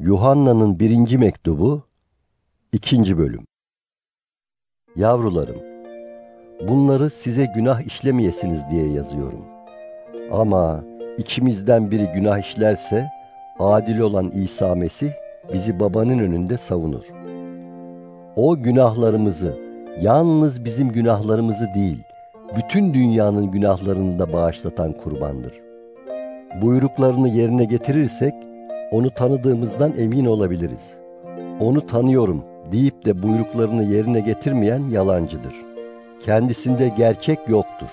Yuhanna'nın birinci mektubu, ikinci bölüm. Yavrularım, bunları size günah işlemeyesiniz diye yazıyorum. Ama içimizden biri günah işlerse, adil olan İsa Mesih bizi babanın önünde savunur. O günahlarımızı, yalnız bizim günahlarımızı değil, bütün dünyanın günahlarını da bağışlatan kurbandır. Buyruklarını yerine getirirsek, onu tanıdığımızdan emin olabiliriz. Onu tanıyorum deyip de buyruklarını yerine getirmeyen yalancıdır. Kendisinde gerçek yoktur.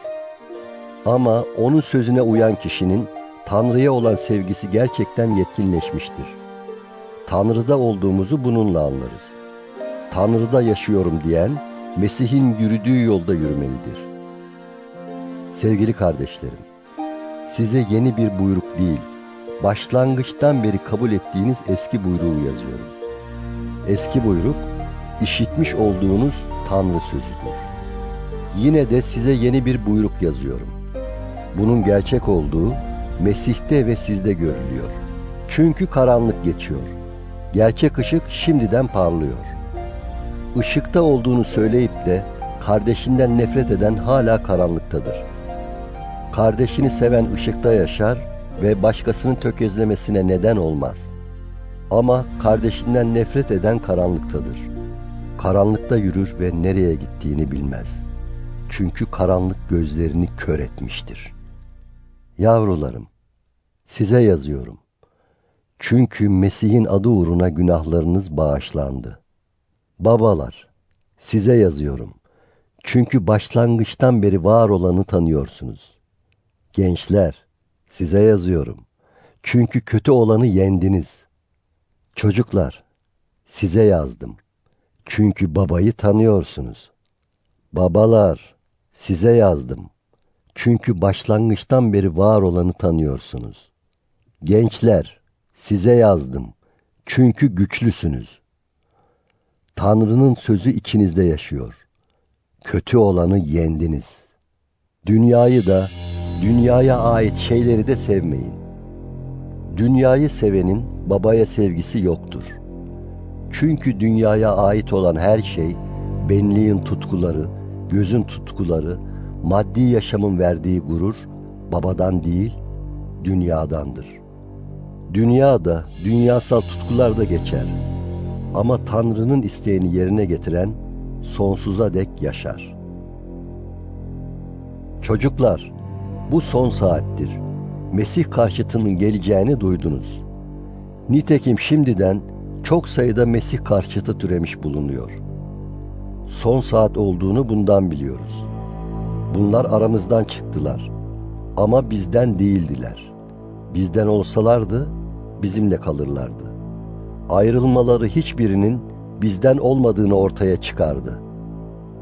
Ama onun sözüne uyan kişinin Tanrı'ya olan sevgisi gerçekten yetkinleşmiştir. Tanrı'da olduğumuzu bununla anlarız. Tanrı'da yaşıyorum diyen Mesih'in yürüdüğü yolda yürümelidir. Sevgili kardeşlerim, size yeni bir buyruk değil, başlangıçtan beri kabul ettiğiniz eski buyruğu yazıyorum. Eski buyruk, işitmiş olduğunuz Tanrı sözüdür. Yine de size yeni bir buyruk yazıyorum. Bunun gerçek olduğu Mesih'te ve sizde görülüyor. Çünkü karanlık geçiyor. Gerçek ışık şimdiden parlıyor. Işıkta olduğunu söyleyip de kardeşinden nefret eden hala karanlıktadır. Kardeşini seven ışıkta yaşar ve başkasının tökezlemesine neden olmaz. Ama kardeşinden nefret eden karanlıktadır. Karanlıkta yürür ve nereye gittiğini bilmez. Çünkü karanlık gözlerini kör etmiştir. Yavrularım, size yazıyorum. Çünkü Mesih'in adı uğruna günahlarınız bağışlandı. Babalar, size yazıyorum. Çünkü başlangıçtan beri var olanı tanıyorsunuz. Gençler, size yazıyorum. Çünkü kötü olanı yendiniz. Çocuklar, size yazdım. Çünkü babayı tanıyorsunuz. Babalar, size yazdım. Çünkü başlangıçtan beri var olanı tanıyorsunuz. Gençler, size yazdım. Çünkü güçlüsünüz. Tanrı'nın sözü içinizde yaşıyor. Kötü olanı yendiniz. Dünyayı da, dünyaya ait şeyleri de sevmeyin. Dünyayı sevenin babaya sevgisi yoktur. Çünkü dünyaya ait olan her şey, benliğin tutkuları, gözün tutkuları, maddi yaşamın verdiği gurur, babadan değil, dünyadandır. Dünya da, dünyasal tutkular da geçer. Ama Tanrı'nın isteğini yerine getiren, sonsuza dek yaşar. Çocuklar, bu son saattir. Mesih karşıtının geleceğini duydunuz. Nitekim şimdiden çok sayıda Mesih karşıtı türemiş bulunuyor. Son saat olduğunu bundan biliyoruz. Bunlar aramızdan çıktılar. Ama bizden değildiler. Bizden olsalardı bizimle kalırlardı. Ayrılmaları hiçbirinin bizden olmadığını ortaya çıkardı.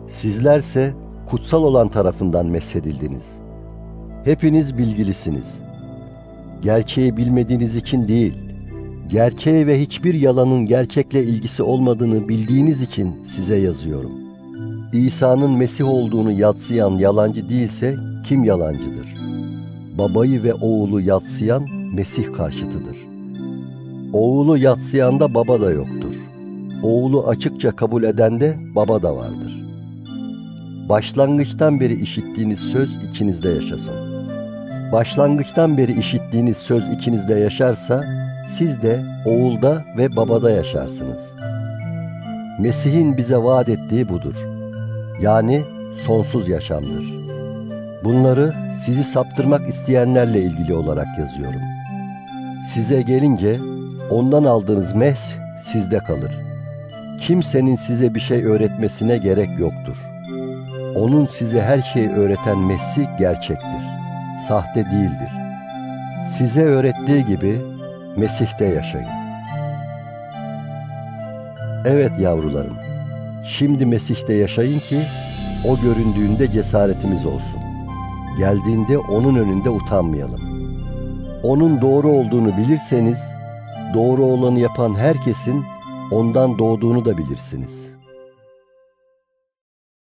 Sizlerse kutsal olan tarafından meshedildiniz. Hepiniz bilgilisiniz. Gerçeği bilmediğiniz için değil, gerçeğe ve hiçbir yalanın gerçekle ilgisi olmadığını bildiğiniz için size yazıyorum. İsa'nın Mesih olduğunu yatsıyan yalancı değilse kim yalancıdır? Babayı ve oğulu yatsıyan Mesih karşıtıdır. Oğulu yatsıyanda baba da yoktur. Oğlu açıkça kabul edende baba da vardır. Başlangıçtan beri işittiğiniz söz içinizde yaşasın. Başlangıçtan beri işittiğiniz söz içinizde yaşarsa, siz de oğulda ve babada yaşarsınız. Mesih'in bize vaat ettiği budur. Yani sonsuz yaşamdır. Bunları sizi saptırmak isteyenlerle ilgili olarak yazıyorum. Size gelince ondan aldığınız mes sizde kalır. Kimsenin size bir şey öğretmesine gerek yoktur. Onun size her şeyi öğreten Mesih gerçektir. Sahte değildir. Size öğrettiği gibi Mesih'te yaşayın. Evet yavrularım, şimdi Mesih'te yaşayın ki o göründüğünde cesaretimiz olsun. Geldiğinde onun önünde utanmayalım. Onun doğru olduğunu bilirseniz, doğru olanı yapan herkesin ondan doğduğunu da bilirsiniz.''